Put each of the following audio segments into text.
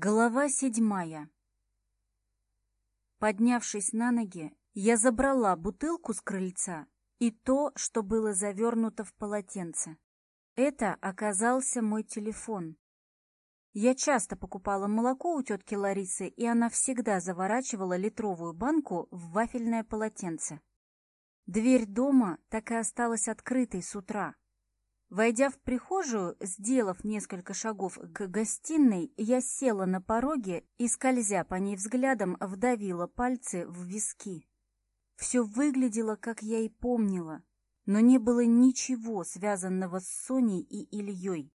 Глава седьмая. Поднявшись на ноги, я забрала бутылку с крыльца и то, что было завернуто в полотенце. Это оказался мой телефон. Я часто покупала молоко у тетки Ларисы, и она всегда заворачивала литровую банку в вафельное полотенце. Дверь дома так и осталась открытой с утра, Войдя в прихожую, сделав несколько шагов к гостиной, я села на пороге и, скользя по ней взглядом, вдавила пальцы в виски. Все выглядело, как я и помнила, но не было ничего, связанного с Соней и Ильей.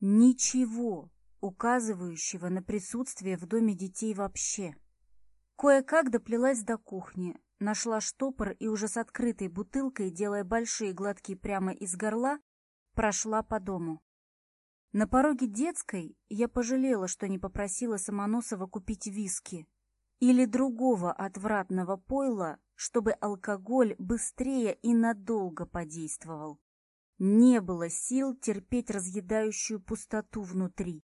Ничего, указывающего на присутствие в доме детей вообще. Кое-как доплелась до кухни, нашла штопор и уже с открытой бутылкой, делая большие глотки прямо из горла, прошла по дому. На пороге детской я пожалела, что не попросила Самоносова купить виски или другого отвратного пойла, чтобы алкоголь быстрее и надолго подействовал. Не было сил терпеть разъедающую пустоту внутри.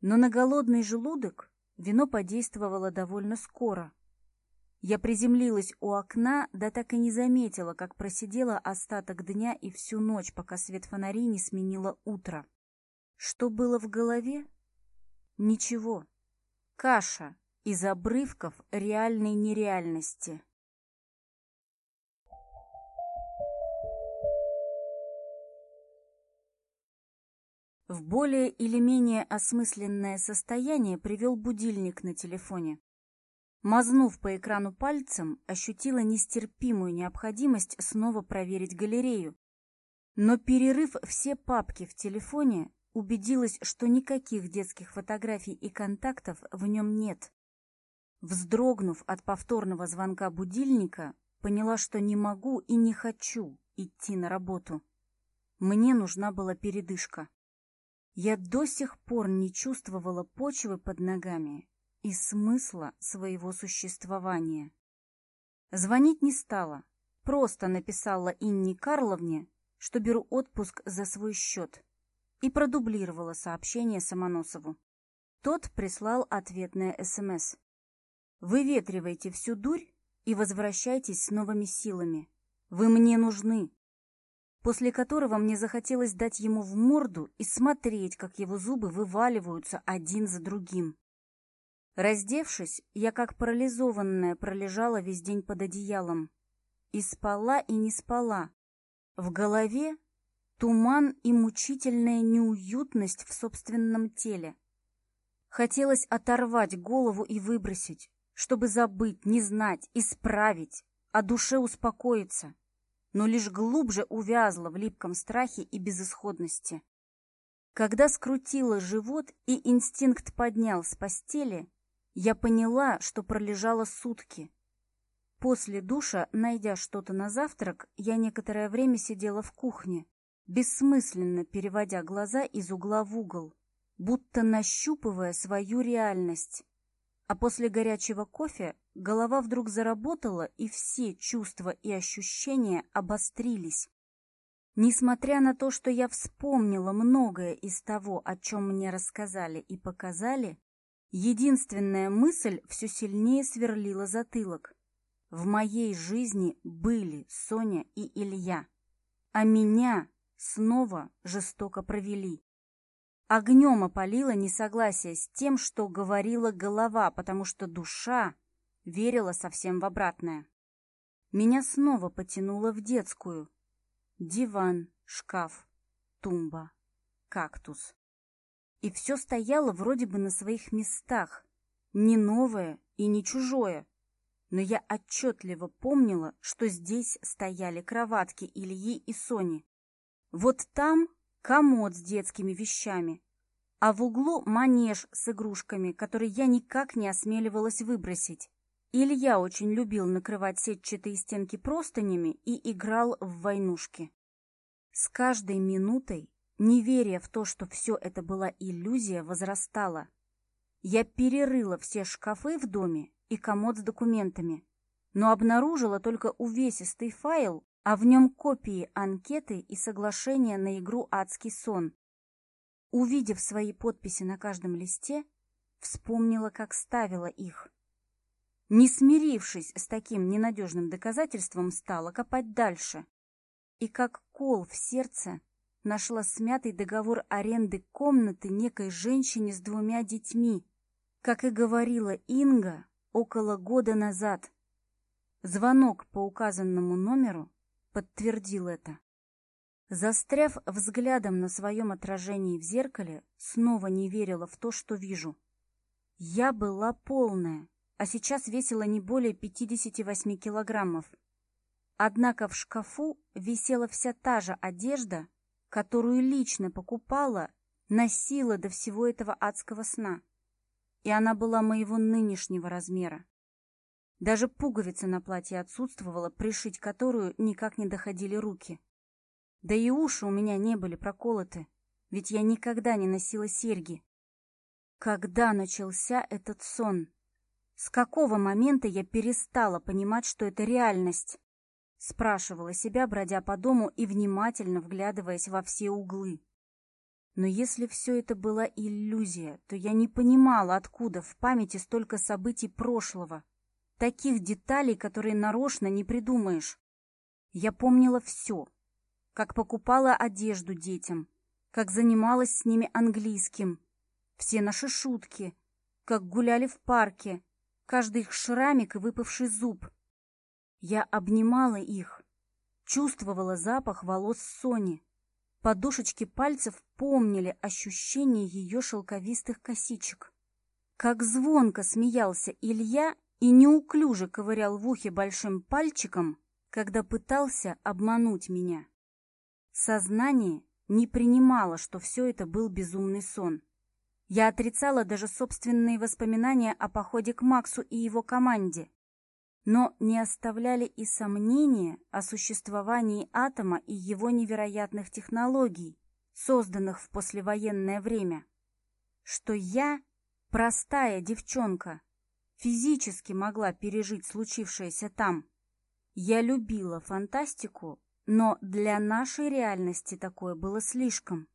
Но на голодный желудок вино подействовало довольно скоро. Я приземлилась у окна, да так и не заметила, как просидела остаток дня и всю ночь, пока свет фонари не сменило утро. Что было в голове? Ничего. Каша из обрывков реальной нереальности. В более или менее осмысленное состояние привел будильник на телефоне. Мазнув по экрану пальцем, ощутила нестерпимую необходимость снова проверить галерею. Но перерыв все папки в телефоне, убедилась, что никаких детских фотографий и контактов в нем нет. Вздрогнув от повторного звонка будильника, поняла, что не могу и не хочу идти на работу. Мне нужна была передышка. Я до сих пор не чувствовала почвы под ногами и смысла своего существования. Звонить не стала, просто написала Инне Карловне, что беру отпуск за свой счет, и продублировала сообщение Самоносову. Тот прислал ответное СМС. «Выветривайте всю дурь и возвращайтесь с новыми силами. Вы мне нужны!» После которого мне захотелось дать ему в морду и смотреть, как его зубы вываливаются один за другим. Раздевшись, я как парализованная пролежала весь день под одеялом. И спала, и не спала. В голове туман и мучительная неуютность в собственном теле. Хотелось оторвать голову и выбросить, чтобы забыть, не знать, исправить, а душе успокоиться, но лишь глубже увязла в липком страхе и безысходности. Когда скрутила живот и инстинкт поднял с постели, я поняла, что пролежала сутки. После душа, найдя что-то на завтрак, я некоторое время сидела в кухне, бессмысленно переводя глаза из угла в угол, будто нащупывая свою реальность. А после горячего кофе голова вдруг заработала, и все чувства и ощущения обострились. Несмотря на то, что я вспомнила многое из того, о чем мне рассказали и показали, Единственная мысль все сильнее сверлила затылок. В моей жизни были Соня и Илья, а меня снова жестоко провели. Огнем опалило несогласие с тем, что говорила голова, потому что душа верила совсем в обратное. Меня снова потянуло в детскую. Диван, шкаф, тумба, кактус и все стояло вроде бы на своих местах, не новое и не чужое. Но я отчетливо помнила, что здесь стояли кроватки Ильи и Сони. Вот там комод с детскими вещами, а в углу манеж с игрушками, который я никак не осмеливалась выбросить. Илья очень любил накрывать сетчатые стенки простынями и играл в войнушки. С каждой минутой Неверие в то, что все это была иллюзия, возрастало. Я перерыла все шкафы в доме и комод с документами, но обнаружила только увесистый файл, а в нем копии анкеты и соглашения на игру «Адский сон». Увидев свои подписи на каждом листе, вспомнила, как ставила их. Не смирившись с таким ненадежным доказательством, стала копать дальше. И как кол в сердце нашла смятый договор аренды комнаты некой женщине с двумя детьми, как и говорила Инга около года назад. Звонок по указанному номеру подтвердил это. Застряв взглядом на своем отражении в зеркале, снова не верила в то, что вижу. Я была полная, а сейчас весила не более 58 килограммов. Однако в шкафу висела вся та же одежда, которую лично покупала, носила до всего этого адского сна. И она была моего нынешнего размера. Даже пуговица на платье отсутствовала, пришить которую никак не доходили руки. Да и уши у меня не были проколоты, ведь я никогда не носила серьги. Когда начался этот сон? С какого момента я перестала понимать, что это реальность? спрашивала себя, бродя по дому и внимательно вглядываясь во все углы. Но если все это была иллюзия, то я не понимала, откуда в памяти столько событий прошлого, таких деталей, которые нарочно не придумаешь. Я помнила все, как покупала одежду детям, как занималась с ними английским, все наши шутки, как гуляли в парке, каждый их шрамик и выпавший зуб — я обнимала их, чувствовала запах волос Сони. Подушечки пальцев помнили ощущение ее шелковистых косичек. Как звонко смеялся Илья и неуклюже ковырял в ухе большим пальчиком, когда пытался обмануть меня. Сознание не принимало, что все это был безумный сон. Я отрицала даже собственные воспоминания о походе к Максу и его команде но не оставляли и сомнения о существовании атома и его невероятных технологий, созданных в послевоенное время. Что я, простая девчонка, физически могла пережить случившееся там. Я любила фантастику, но для нашей реальности такое было слишком.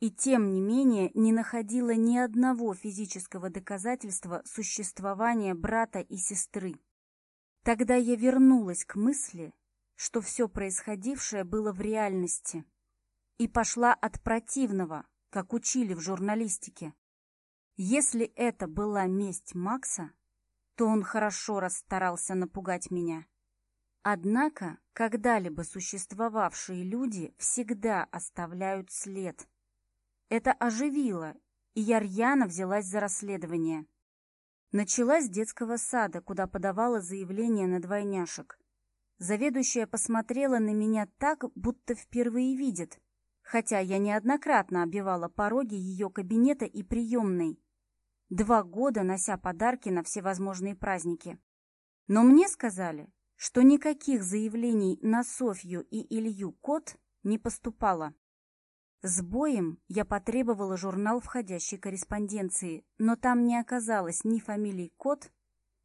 И тем не менее не находила ни одного физического доказательства существования брата и сестры. Тогда я вернулась к мысли, что все происходившее было в реальности, и пошла от противного, как учили в журналистике. Если это была месть Макса, то он хорошо расстарался напугать меня. Однако, когда-либо существовавшие люди всегда оставляют след. Это оживило, и я рьяно взялась за расследование. Началась детского сада, куда подавала заявление на двойняшек. Заведующая посмотрела на меня так, будто впервые видит, хотя я неоднократно обивала пороги ее кабинета и приемной, два года нося подарки на всевозможные праздники. Но мне сказали, что никаких заявлений на Софью и Илью Кот не поступало. Сбоем я потребовала журнал входящей корреспонденции, но там не оказалось ни фамилии Кот,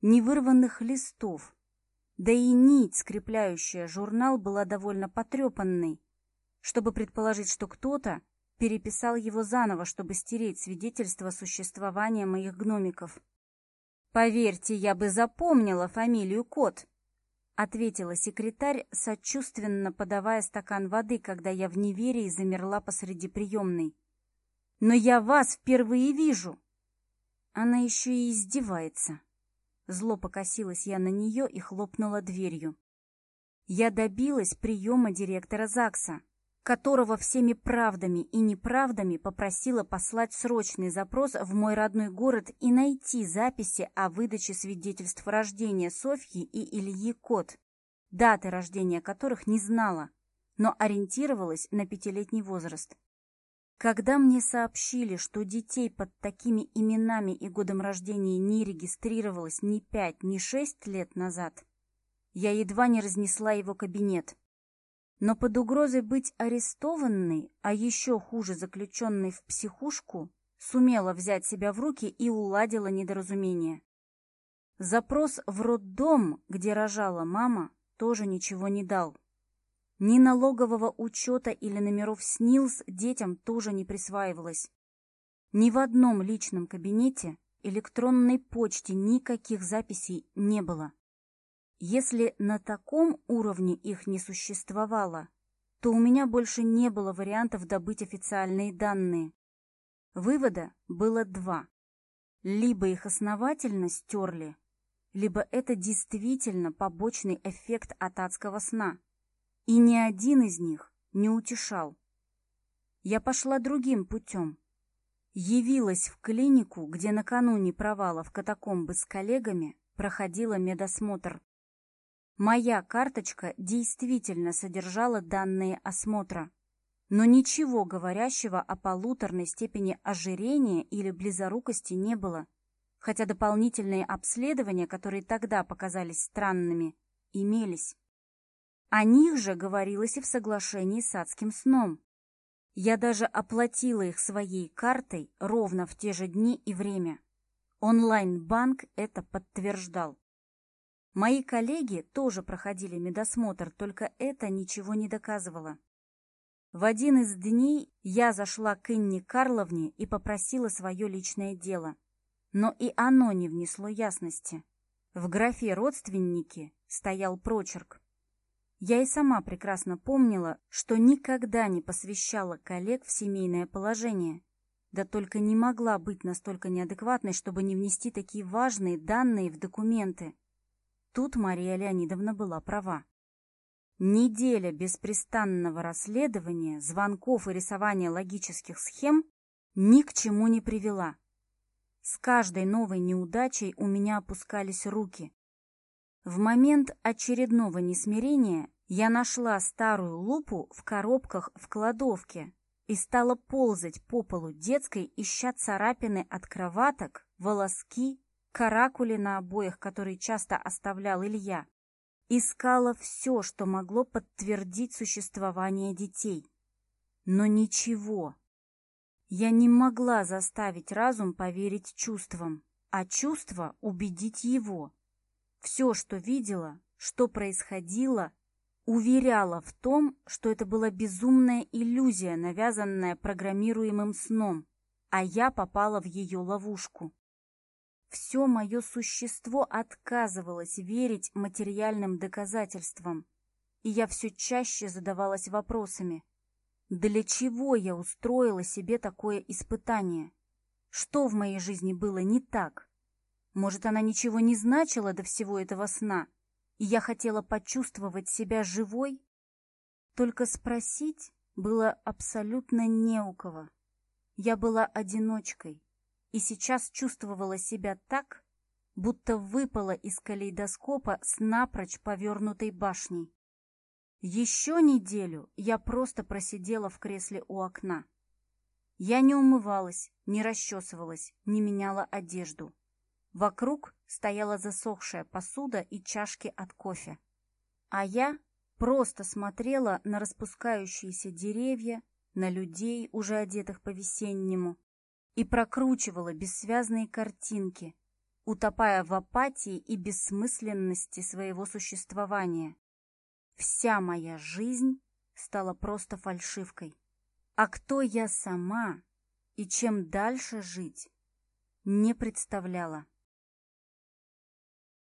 ни вырванных листов. Да и нить, скрепляющая журнал, была довольно потрепанной, чтобы предположить, что кто-то переписал его заново, чтобы стереть свидетельство существования моих гномиков. Поверьте, я бы запомнила фамилию Кот, ответила секретарь, сочувственно подавая стакан воды, когда я в неверии замерла посреди приемной. «Но я вас впервые вижу!» Она еще и издевается. Зло покосилась я на нее и хлопнула дверью. Я добилась приема директора ЗАГСа которого всеми правдами и неправдами попросила послать срочный запрос в мой родной город и найти записи о выдаче свидетельств рождения Софьи и Ильи Кот, даты рождения которых не знала, но ориентировалась на пятилетний возраст. Когда мне сообщили, что детей под такими именами и годом рождения не регистрировалось ни пять, ни шесть лет назад, я едва не разнесла его кабинет – но под угрозой быть арестованной, а еще хуже заключенной в психушку, сумела взять себя в руки и уладила недоразумение. Запрос в роддом, где рожала мама, тоже ничего не дал. Ни налогового учета или номеров СНИЛС детям тоже не присваивалось. Ни в одном личном кабинете электронной почте никаких записей не было. Если на таком уровне их не существовало, то у меня больше не было вариантов добыть официальные данные. Вывода было два. Либо их основательно стерли, либо это действительно побочный эффект от адского сна. И ни один из них не утешал. Я пошла другим путем. Явилась в клинику, где накануне провала в катакомбы с коллегами проходила медосмотр. Моя карточка действительно содержала данные осмотра, но ничего говорящего о полуторной степени ожирения или близорукости не было, хотя дополнительные обследования, которые тогда показались странными, имелись. О них же говорилось и в соглашении с адским сном. Я даже оплатила их своей картой ровно в те же дни и время. Онлайн-банк это подтверждал. Мои коллеги тоже проходили медосмотр, только это ничего не доказывало. В один из дней я зашла к Инне Карловне и попросила свое личное дело. Но и оно не внесло ясности. В графе «Родственники» стоял прочерк. Я и сама прекрасно помнила, что никогда не посвящала коллег в семейное положение. Да только не могла быть настолько неадекватной, чтобы не внести такие важные данные в документы. Тут Мария Леонидовна была права. Неделя беспрестанного расследования, звонков и рисования логических схем ни к чему не привела. С каждой новой неудачей у меня опускались руки. В момент очередного несмирения я нашла старую лупу в коробках в кладовке и стала ползать по полу детской, ища царапины от кроваток, волоски каракули на обоях, которые часто оставлял Илья. Искала все, что могло подтвердить существование детей. Но ничего. Я не могла заставить разум поверить чувствам, а чувства убедить его. Все, что видела, что происходило, уверяло в том, что это была безумная иллюзия, навязанная программируемым сном, а я попала в ее ловушку. Все мое существо отказывалось верить материальным доказательствам, и я все чаще задавалась вопросами. Для чего я устроила себе такое испытание? Что в моей жизни было не так? Может, она ничего не значила до всего этого сна, и я хотела почувствовать себя живой? Только спросить было абсолютно не у кого. Я была одиночкой, и сейчас чувствовала себя так, будто выпала из калейдоскопа с напрочь повернутой башней. Еще неделю я просто просидела в кресле у окна. Я не умывалась, не расчесывалась, не меняла одежду. Вокруг стояла засохшая посуда и чашки от кофе. А я просто смотрела на распускающиеся деревья, на людей, уже одетых по-весеннему, и прокручивала бессвязные картинки, утопая в апатии и бессмысленности своего существования. Вся моя жизнь стала просто фальшивкой. А кто я сама и чем дальше жить, не представляла.